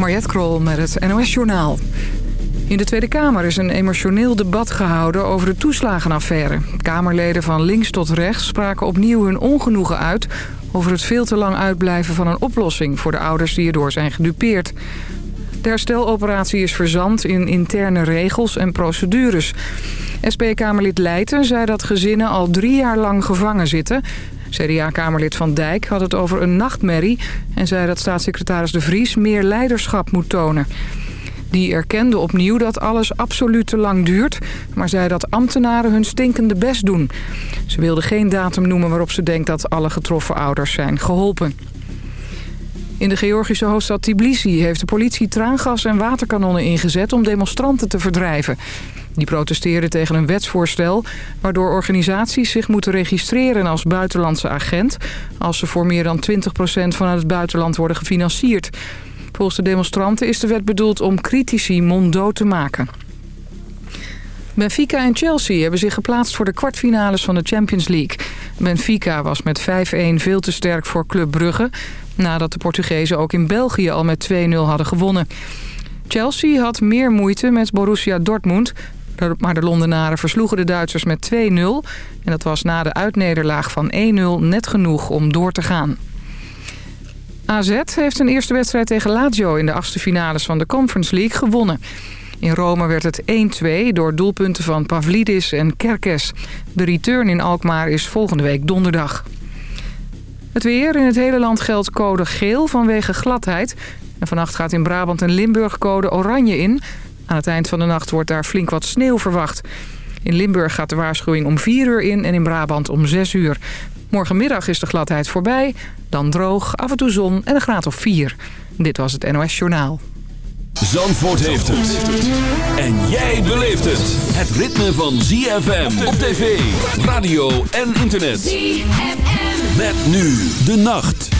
Mariette Krol met het NOS Journaal. In de Tweede Kamer is een emotioneel debat gehouden over de toeslagenaffaire. Kamerleden van links tot rechts spraken opnieuw hun ongenoegen uit... over het veel te lang uitblijven van een oplossing voor de ouders die erdoor zijn gedupeerd. De hersteloperatie is verzand in interne regels en procedures. SP-Kamerlid Leijten zei dat gezinnen al drie jaar lang gevangen zitten... CDA-kamerlid Van Dijk had het over een nachtmerrie... en zei dat staatssecretaris De Vries meer leiderschap moet tonen. Die erkende opnieuw dat alles absoluut te lang duurt... maar zei dat ambtenaren hun stinkende best doen. Ze wilde geen datum noemen waarop ze denkt dat alle getroffen ouders zijn geholpen. In de Georgische hoofdstad Tbilisi heeft de politie traangas en waterkanonnen ingezet om demonstranten te verdrijven. Die protesteerden tegen een wetsvoorstel waardoor organisaties zich moeten registreren als buitenlandse agent... als ze voor meer dan 20% vanuit het buitenland worden gefinancierd. Volgens de demonstranten is de wet bedoeld om critici monddood te maken. Benfica en Chelsea hebben zich geplaatst voor de kwartfinales van de Champions League. Benfica was met 5-1 veel te sterk voor Club Brugge... nadat de Portugezen ook in België al met 2-0 hadden gewonnen. Chelsea had meer moeite met Borussia Dortmund... Maar de Londenaren versloegen de Duitsers met 2-0. En dat was na de uitnederlaag van 1-0 net genoeg om door te gaan. AZ heeft een eerste wedstrijd tegen Lazio in de achtste finales van de Conference League gewonnen. In Rome werd het 1-2 door doelpunten van Pavlidis en Kerkes. De return in Alkmaar is volgende week donderdag. Het weer. In het hele land geldt code geel vanwege gladheid. En vannacht gaat in Brabant en Limburg code oranje in. Aan het eind van de nacht wordt daar flink wat sneeuw verwacht. In Limburg gaat de waarschuwing om 4 uur in en in Brabant om 6 uur. Morgenmiddag is de gladheid voorbij, dan droog, af en toe zon en een graad of 4. Dit was het NOS Journaal. Zandvoort heeft het. En jij beleeft het. Het ritme van ZFM op tv, radio en internet. ZFM. Met nu de nacht.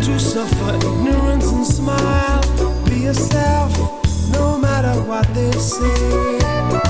To suffer ignorance and smile. Be yourself, no matter what they say.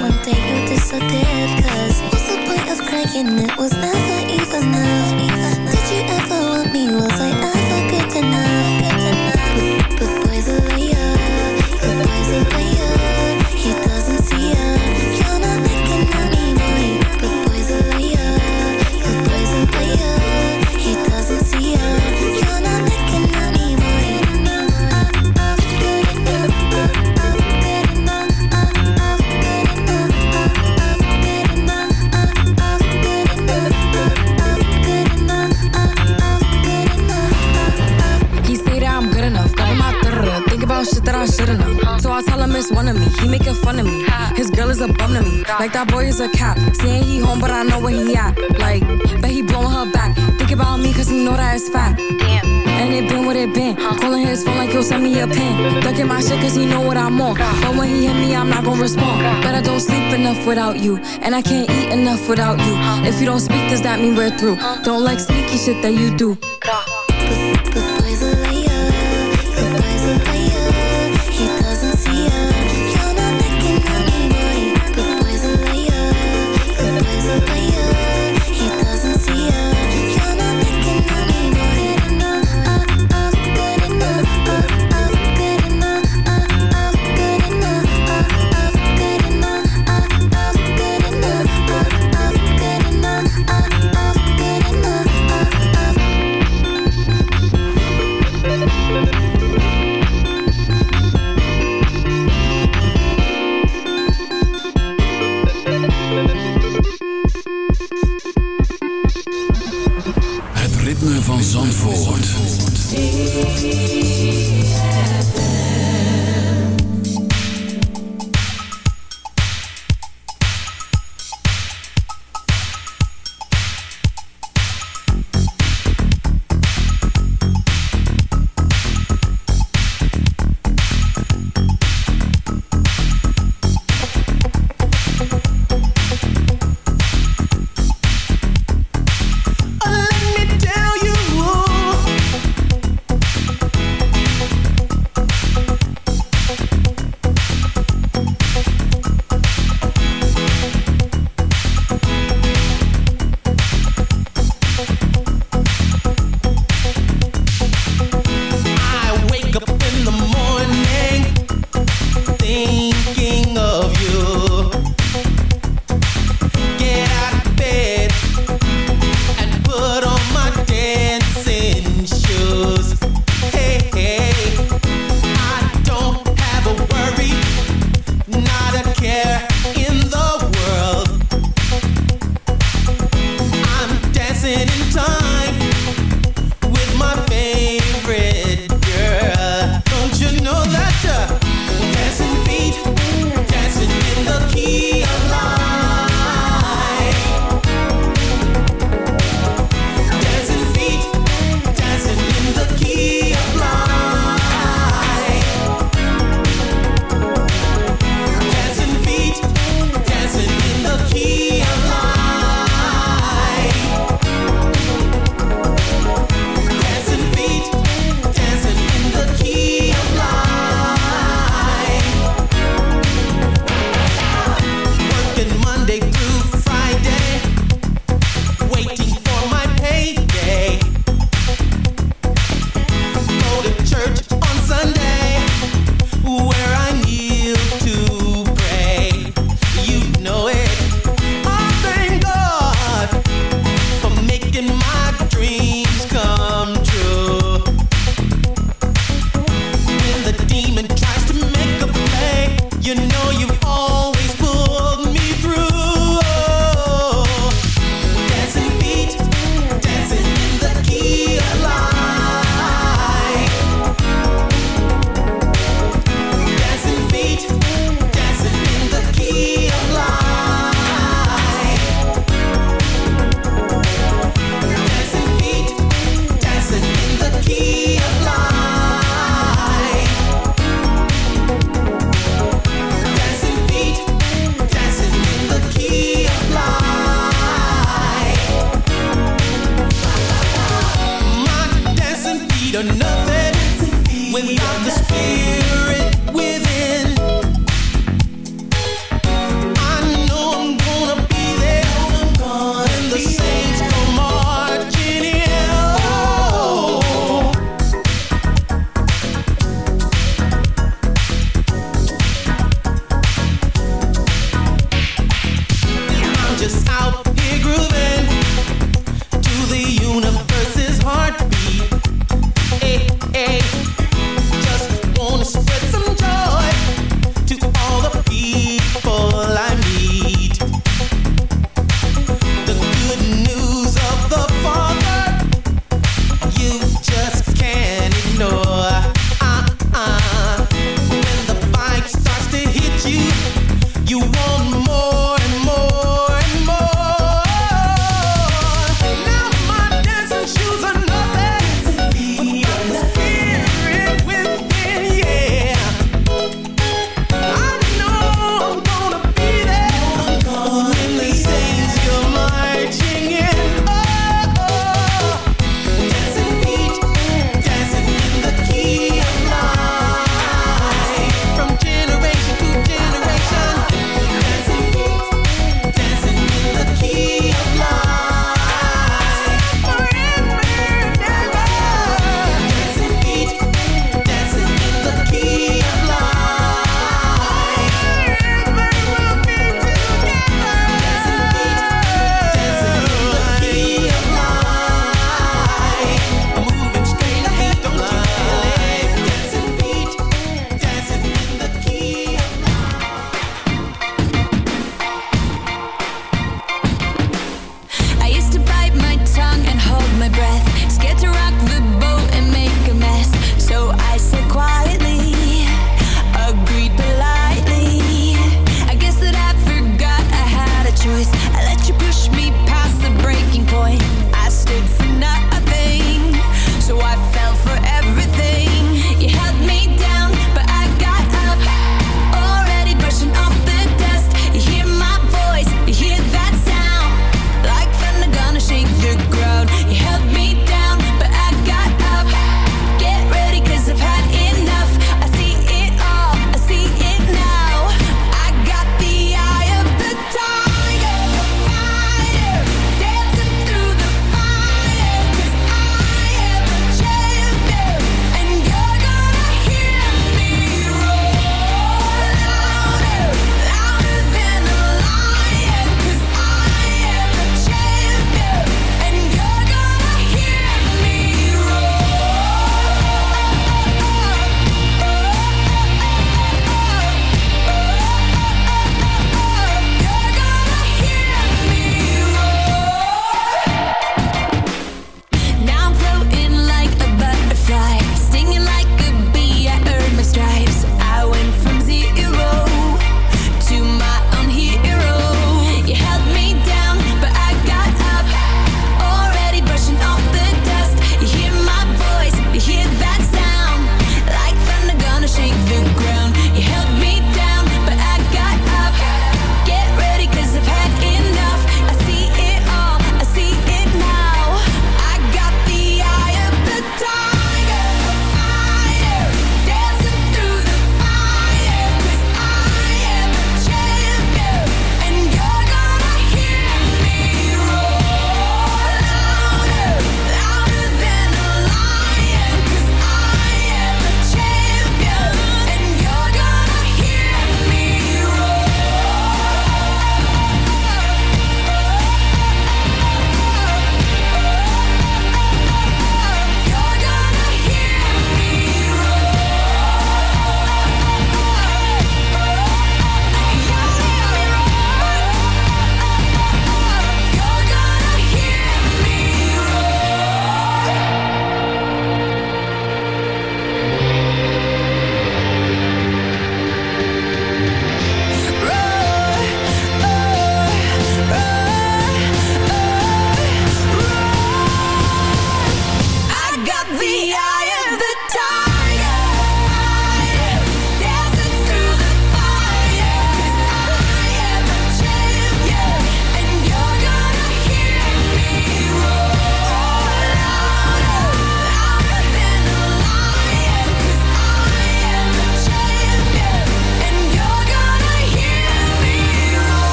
one day you'll het you And I can't eat enough without you If you don't speak, does that mean we're through? Don't like sneaky shit that you do You.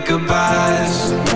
Goodbyes.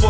for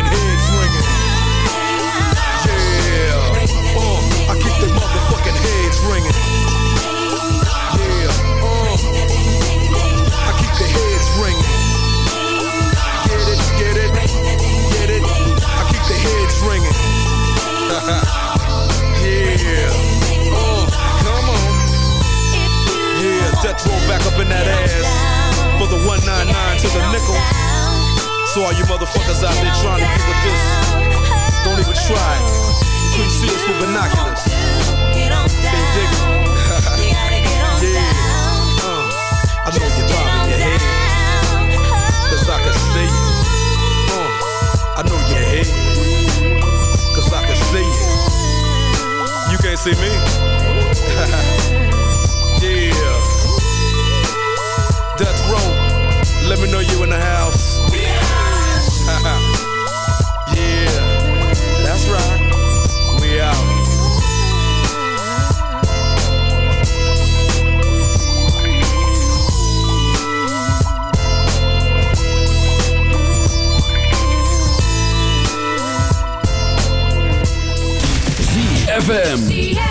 heads ringing. Yeah, uh, I keep they motherfucking heads ringing. So all you motherfuckers out there trying to get with this, don't even try. Couldn't see us with binoculars. They dig it. yeah. Uh, I know you're bobbing your head. Cause I can see it. Uh, I know your head. Cause I can see it. You can't see me. yeah. Death Row, let me know you in the house. ZFM.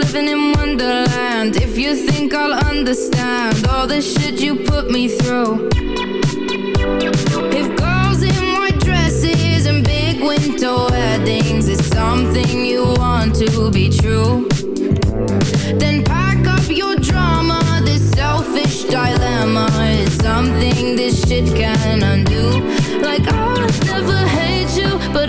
Living in Wonderland. If you think I'll understand all the shit you put me through. If girls in white dresses and big winter weddings is something you want to be true, then pack up your drama. This selfish dilemma is something this shit can undo. Like I would never hate you, but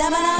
Zover